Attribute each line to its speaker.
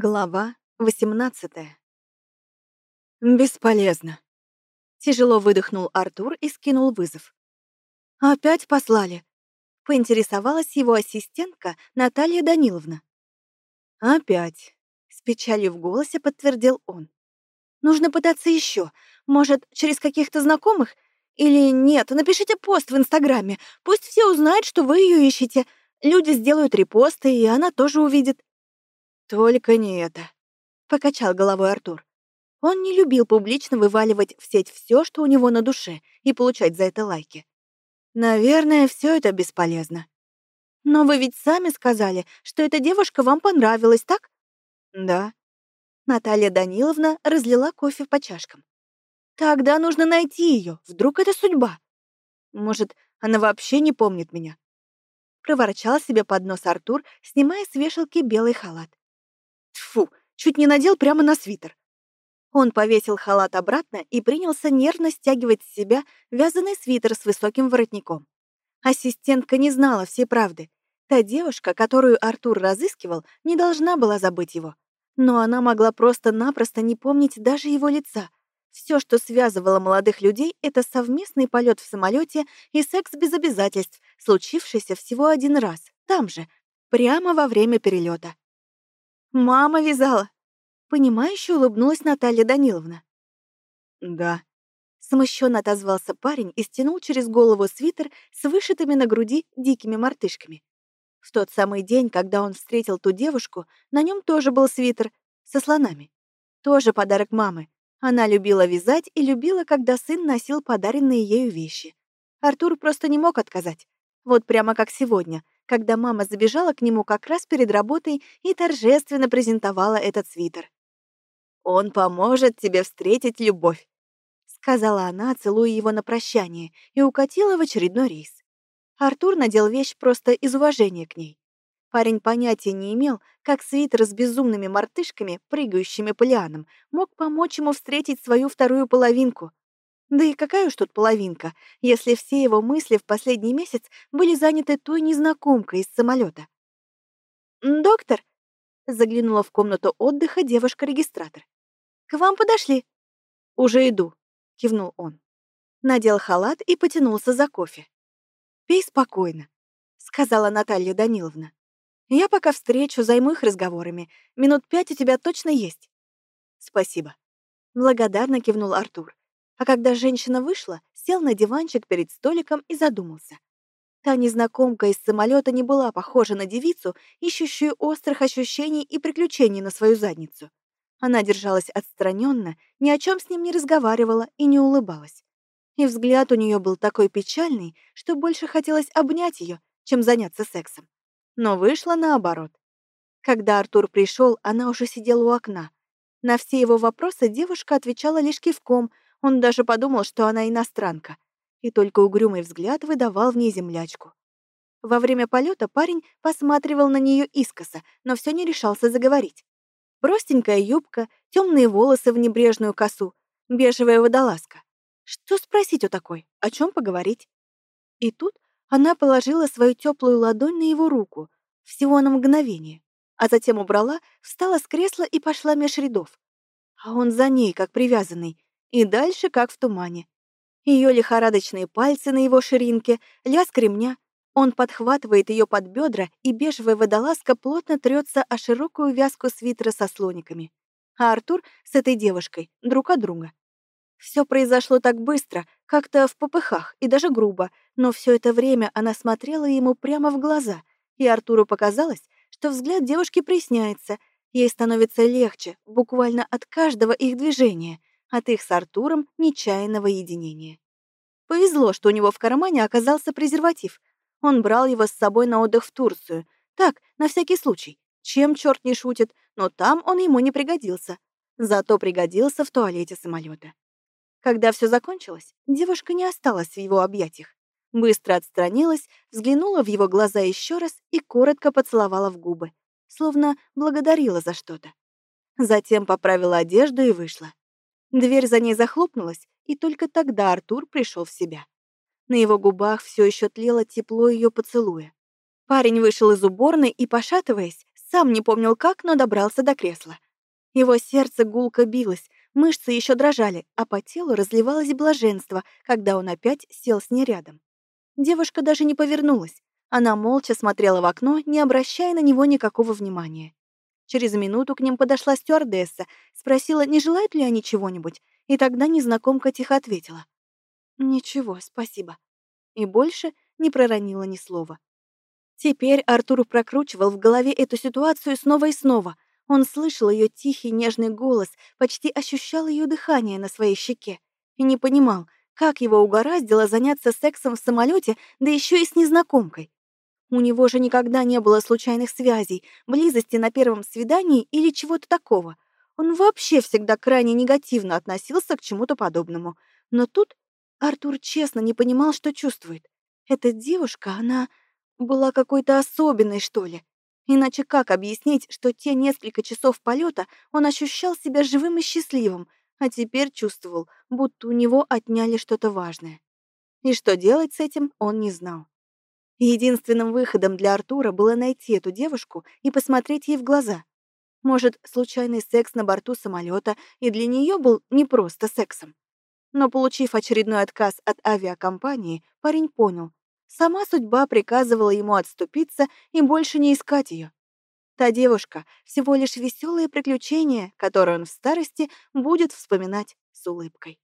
Speaker 1: Глава 18 «Бесполезно», — тяжело выдохнул Артур и скинул вызов. «Опять послали?» — поинтересовалась его ассистентка Наталья Даниловна. «Опять», — с печалью в голосе подтвердил он. «Нужно пытаться еще. Может, через каких-то знакомых? Или нет, напишите пост в Инстаграме. Пусть все узнают, что вы ее ищете. Люди сделают репосты, и она тоже увидит». «Только не это», — покачал головой Артур. Он не любил публично вываливать в сеть все, что у него на душе, и получать за это лайки. Наверное, все это бесполезно. Но вы ведь сами сказали, что эта девушка вам понравилась, так? Да. Наталья Даниловна разлила кофе по чашкам. Тогда нужно найти ее. Вдруг это судьба? Может, она вообще не помнит меня? Проворчал себе под нос Артур, снимая с вешалки белый халат. Тфу, чуть не надел прямо на свитер. Он повесил халат обратно и принялся нервно стягивать с себя вязаный свитер с высоким воротником. Ассистентка не знала всей правды. Та девушка, которую Артур разыскивал, не должна была забыть его. Но она могла просто-напросто не помнить даже его лица. Все, что связывало молодых людей, это совместный полет в самолете и секс без обязательств, случившийся всего один раз, там же, прямо во время перелета. Мама вязала. Понимающе улыбнулась Наталья Даниловна. Да. Смущенно отозвался парень и стянул через голову свитер с вышитыми на груди дикими мартышками. В тот самый день, когда он встретил ту девушку, на нем тоже был свитер со слонами. Тоже подарок мамы. Она любила вязать и любила, когда сын носил подаренные ею вещи. Артур просто не мог отказать. Вот прямо как сегодня — когда мама забежала к нему как раз перед работой и торжественно презентовала этот свитер. «Он поможет тебе встретить любовь», — сказала она, целуя его на прощание, и укатила в очередной рейс. Артур надел вещь просто из уважения к ней. Парень понятия не имел, как свитер с безумными мартышками, прыгающими по лианам, мог помочь ему встретить свою вторую половинку, да и какая уж тут половинка, если все его мысли в последний месяц были заняты той незнакомкой из самолета. «Доктор!» — заглянула в комнату отдыха девушка-регистратор. «К вам подошли». «Уже иду», — кивнул он. Надел халат и потянулся за кофе. «Пей спокойно», — сказала Наталья Даниловна. «Я пока встречу, займу их разговорами. Минут пять у тебя точно есть». «Спасибо», — благодарно кивнул Артур. А когда женщина вышла, сел на диванчик перед столиком и задумался. Та незнакомка из самолета не была похожа на девицу, ищущую острых ощущений и приключений на свою задницу. Она держалась отстраненно, ни о чем с ним не разговаривала и не улыбалась. И взгляд у нее был такой печальный, что больше хотелось обнять ее, чем заняться сексом. Но вышло наоборот. Когда Артур пришел, она уже сидела у окна. На все его вопросы девушка отвечала лишь кивком, он даже подумал, что она иностранка, и только угрюмый взгляд выдавал в ней землячку. Во время полета парень посматривал на нее искоса, но все не решался заговорить. Простенькая юбка, темные волосы в небрежную косу, бежевая водолазка. Что спросить у такой? О чем поговорить? И тут она положила свою теплую ладонь на его руку, всего на мгновение, а затем убрала, встала с кресла и пошла меж рядов. А он за ней, как привязанный, и дальше как в тумане. Ее лихорадочные пальцы на его ширинке, лязг ремня. Он подхватывает ее под бедра, и бежевая водолазка плотно трется о широкую вязку свитера со слониками. А Артур с этой девушкой друг от друга. Все произошло так быстро, как-то в попыхах и даже грубо, но все это время она смотрела ему прямо в глаза, и Артуру показалось, что взгляд девушки присняется, ей становится легче, буквально от каждого их движения, от их с Артуром нечаянного единения. Повезло, что у него в кармане оказался презерватив. Он брал его с собой на отдых в Турцию. Так, на всякий случай. Чем черт не шутит, но там он ему не пригодился. Зато пригодился в туалете самолета. Когда все закончилось, девушка не осталась в его объятиях. Быстро отстранилась, взглянула в его глаза еще раз и коротко поцеловала в губы, словно благодарила за что-то. Затем поправила одежду и вышла. Дверь за ней захлопнулась, и только тогда Артур пришел в себя. На его губах все еще тлело тепло ее поцелуя. Парень вышел из уборной и, пошатываясь, Сам не помнил как, но добрался до кресла. Его сердце гулко билось, мышцы еще дрожали, а по телу разливалось блаженство, когда он опять сел с ней рядом. Девушка даже не повернулась. Она молча смотрела в окно, не обращая на него никакого внимания. Через минуту к ним подошла стюардесса, спросила, не желают ли они чего-нибудь, и тогда незнакомка тихо ответила. «Ничего, спасибо». И больше не проронила ни слова. Теперь Артур прокручивал в голове эту ситуацию снова и снова. Он слышал ее тихий нежный голос, почти ощущал ее дыхание на своей щеке и не понимал, как его угораздило заняться сексом в самолете, да еще и с незнакомкой. У него же никогда не было случайных связей, близости на первом свидании или чего-то такого. Он вообще всегда крайне негативно относился к чему-то подобному. Но тут Артур честно не понимал, что чувствует. Эта девушка, она была какой-то особенной, что ли. Иначе как объяснить, что те несколько часов полета он ощущал себя живым и счастливым, а теперь чувствовал, будто у него отняли что-то важное. И что делать с этим, он не знал. Единственным выходом для Артура было найти эту девушку и посмотреть ей в глаза. Может, случайный секс на борту самолета и для нее был не просто сексом. Но получив очередной отказ от авиакомпании, парень понял, сама судьба приказывала ему отступиться и больше не искать ее. Та девушка — всего лишь веселое приключение, которое он в старости будет вспоминать с улыбкой.